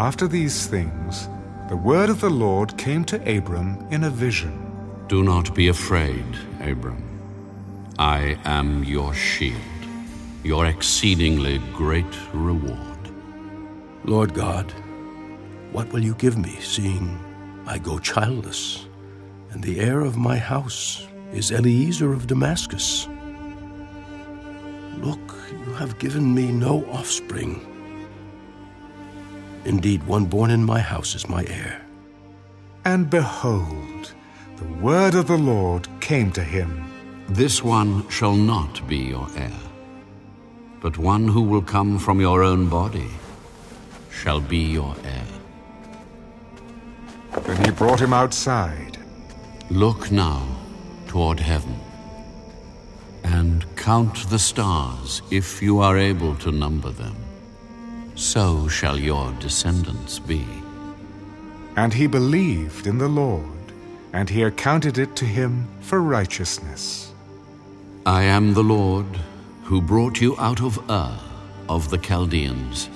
After these things, the word of the Lord came to Abram in a vision. Do not be afraid, Abram. I am your shield, your exceedingly great reward. Lord God, what will you give me, seeing I go childless, and the heir of my house is Eliezer of Damascus? Look, you have given me no offspring. Indeed, one born in my house is my heir. And behold, the word of the Lord came to him. This one shall not be your heir, but one who will come from your own body shall be your heir. Then he brought him outside. Look now toward heaven and count the stars if you are able to number them. So shall your descendants be. And he believed in the Lord, and he accounted it to him for righteousness. I am the Lord who brought you out of Ur of the Chaldeans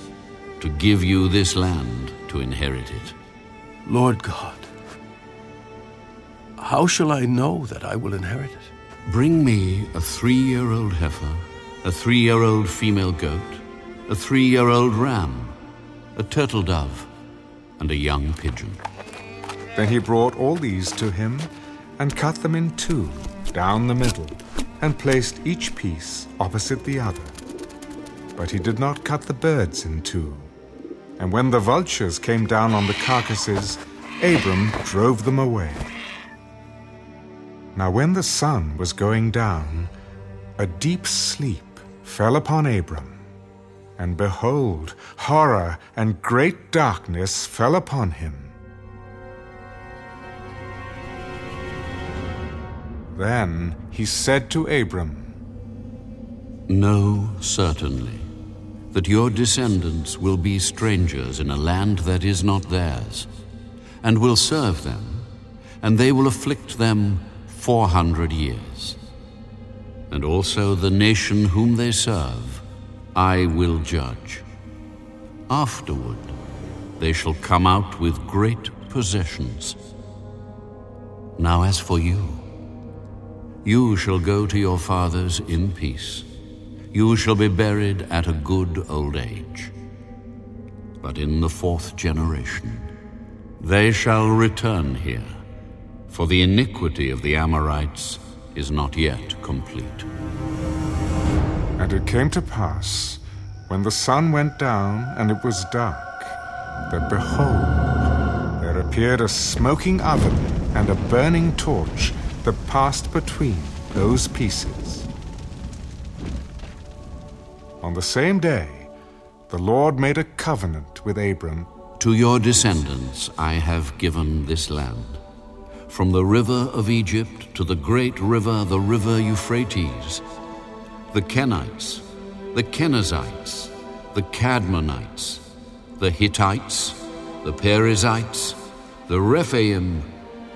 to give you this land to inherit it. Lord God, how shall I know that I will inherit it? Bring me a three year old heifer, a three year old female goat, a three year old ram, a turtle dove, and a young pigeon. Then he brought all these to him, and cut them in two, down the middle, and placed each piece opposite the other. But he did not cut the birds in two. And when the vultures came down on the carcasses, Abram drove them away. Now, when the sun was going down, a deep sleep fell upon Abram. And behold, horror and great darkness fell upon him. Then he said to Abram, Know certainly that your descendants will be strangers in a land that is not theirs, and will serve them, and they will afflict them four hundred years. And also the nation whom they serve I will judge. Afterward they shall come out with great possessions. Now as for you, you shall go to your fathers in peace. You shall be buried at a good old age. But in the fourth generation, they shall return here, for the iniquity of the Amorites is not yet complete. And it came to pass, when the sun went down and it was dark, that behold, there appeared a smoking oven and a burning torch that passed between those pieces. On the same day, the Lord made a covenant with Abram. To your descendants I have given this land, from the river of Egypt to the great river, the river Euphrates, the Kenites, the Kenizzites, the Kadmonites, the Hittites, the Perizzites, the Rephaim,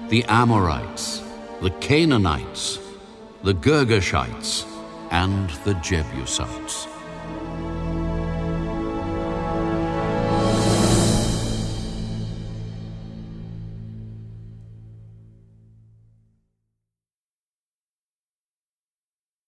the Amorites, the Canaanites, the Girgashites, and the Jebusites.